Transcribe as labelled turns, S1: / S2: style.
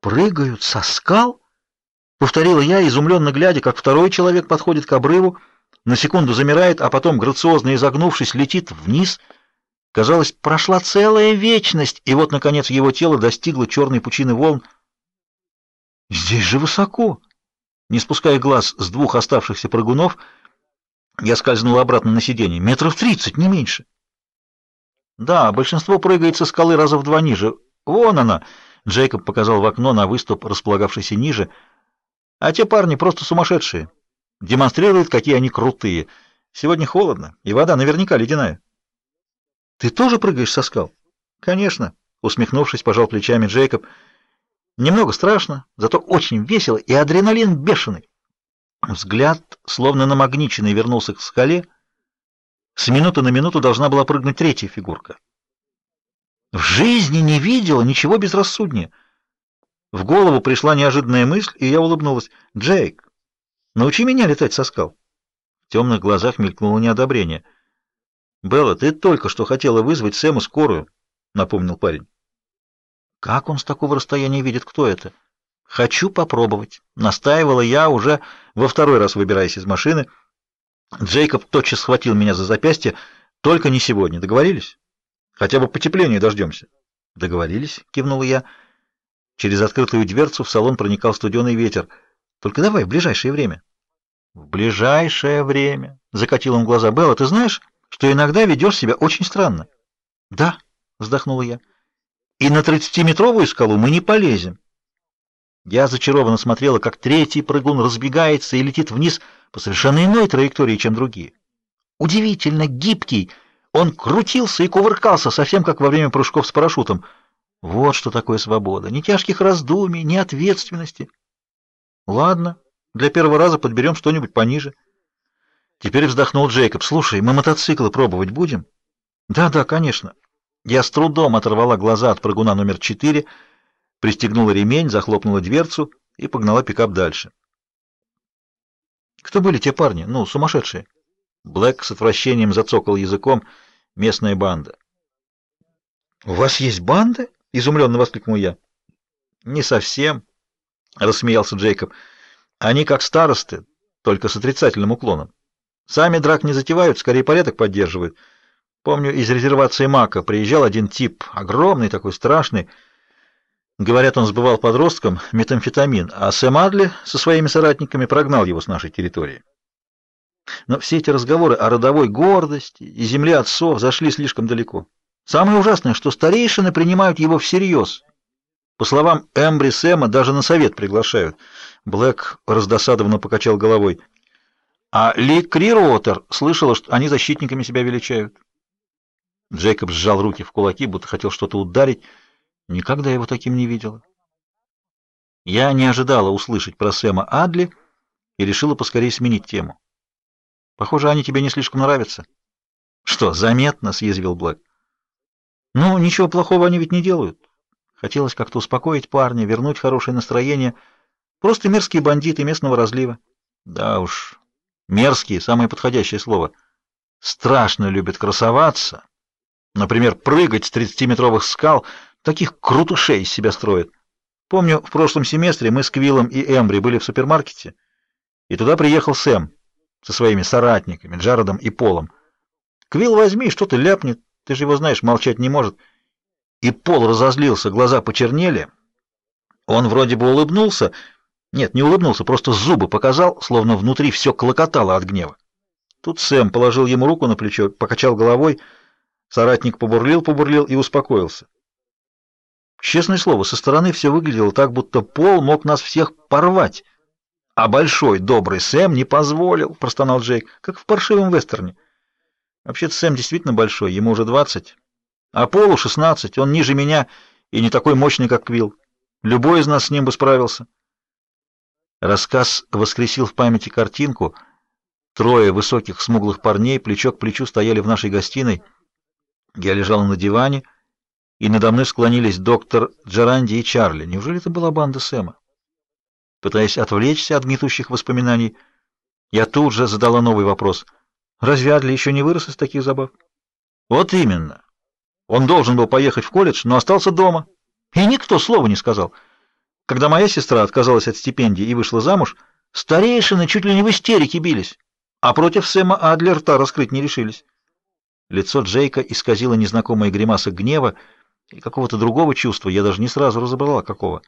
S1: Прыгают со скал? Повторила я, изумленно глядя, как второй человек подходит к обрыву, на секунду замирает, а потом, грациозно изогнувшись, летит вниз. Казалось, прошла целая вечность, и вот, наконец, его тело достигло черной пучины волн. Здесь же высоко. Не спуская глаз с двух оставшихся прыгунов, я скользнул обратно на сиденье. Метров тридцать, не меньше. Да, большинство прыгает со скалы раза в два ниже. Вон она. Джейкоб показал в окно на выступ, располагавшийся ниже. А те парни просто сумасшедшие. Демонстрируют, какие они крутые. Сегодня холодно, и вода наверняка ледяная. Ты тоже прыгаешь со скал? Конечно, усмехнувшись, пожал плечами Джейкоб. Немного страшно, зато очень весело и адреналин бешеный. Взгляд, словно намагниченный, вернулся к скале. С минуты на минуту должна была прыгнуть третья фигурка. В жизни не видела ничего безрассуднее. В голову пришла неожиданная мысль, и я улыбнулась. «Джейк, научи меня летать со скал». В темных глазах мелькнуло неодобрение. «Белла, ты только что хотела вызвать Сэму скорую», — напомнил парень. «Как он с такого расстояния видит, кто это?» «Хочу попробовать», — настаивала я, уже во второй раз выбираясь из машины. Джейкоб тотчас схватил меня за запястье. «Только не сегодня. Договорились? Хотя бы потепление дождемся». «Договорились», — кивнула я. Через открытую дверцу в салон проникал студеный ветер. «Только давай в ближайшее время». «В ближайшее время», — закатил он глаза. «Белла, ты знаешь, что иногда ведешь себя очень странно?» «Да», — вздохнула я. «И на тридцатиметровую скалу мы не полезем». Я зачарованно смотрела, как третий прыгун разбегается и летит вниз по совершенно иной траектории, чем другие. Удивительно гибкий, он крутился и кувыркался, совсем как во время прыжков с парашютом. Вот что такое свобода. Ни тяжких раздумий, ни ответственности. Ладно, для первого раза подберем что-нибудь пониже. Теперь вздохнул Джейкоб. Слушай, мы мотоциклы пробовать будем? Да-да, конечно. Я с трудом оторвала глаза от прыгуна номер четыре, пристегнула ремень, захлопнула дверцу и погнала пикап дальше. Кто были те парни? Ну, сумасшедшие. Блэк с отвращением зацокал языком. Местная банда. У вас есть банда? изумленно воскликнул я. Не совсем, рассмеялся Джейкоб. Они как старосты, только с отрицательным уклоном. Сами драк не затевают, скорее порядок поддерживают. Помню, из резервации Мака приезжал один тип, огромный такой, страшный, Говорят, он сбывал подросткам метамфетамин, а Сэм Адли со своими соратниками прогнал его с нашей территории. Но все эти разговоры о родовой гордости и земле отцов зашли слишком далеко. Самое ужасное, что старейшины принимают его всерьез. По словам Эмбри Сэма, даже на совет приглашают. Блэк раздосадованно покачал головой. А Ли Крироутер слышала, что они защитниками себя величают. Джейкоб сжал руки в кулаки, будто хотел что-то ударить. Никогда его таким не видела. Я не ожидала услышать про Сэма Адли и решила поскорее сменить тему. Похоже, они тебе не слишком нравятся. Что, заметно, съязвил Блэк. Ну, ничего плохого они ведь не делают. Хотелось как-то успокоить парня, вернуть хорошее настроение. Просто мерзкие бандиты местного разлива. Да уж, мерзкие самое подходящее слово. Страшно любят красоваться. Например, прыгать с тридцатиметровых скал — Таких крутушей из себя строят. Помню, в прошлом семестре мы с Квиллом и Эмбри были в супермаркете, и туда приехал Сэм со своими соратниками, Джаредом и Полом. Квилл возьми, что ты ляпнет, ты же его знаешь, молчать не может. И Пол разозлился, глаза почернели. Он вроде бы улыбнулся, нет, не улыбнулся, просто зубы показал, словно внутри все клокотало от гнева. Тут Сэм положил ему руку на плечо, покачал головой, соратник побурлил-побурлил и успокоился. Честное слово, со стороны все выглядело так, будто Пол мог нас всех порвать. А большой, добрый Сэм не позволил, простонал Джейк, как в паршивом вестерне. Вообще-то Сэм действительно большой, ему уже двадцать, а Полу шестнадцать, он ниже меня и не такой мощный, как Квилл. Любой из нас с ним бы справился. Рассказ воскресил в памяти картинку. Трое высоких смуглых парней плечо к плечу стояли в нашей гостиной. Я лежал на диване, и надо мной склонились доктор Джаранди и Чарли. Неужели это была банда Сэма? Пытаясь отвлечься от гнетущих воспоминаний, я тут же задала новый вопрос. Разве Адли еще не вырос из таких забав? Вот именно. Он должен был поехать в колледж, но остался дома. И никто слова не сказал. Когда моя сестра отказалась от стипендии и вышла замуж, старейшины чуть ли не в истерике бились, а против Сэма Адлер рта раскрыть не решились. Лицо Джейка исказило незнакомая гримаса гнева и какого-то другого чувства, я даже не сразу разобрала, какого.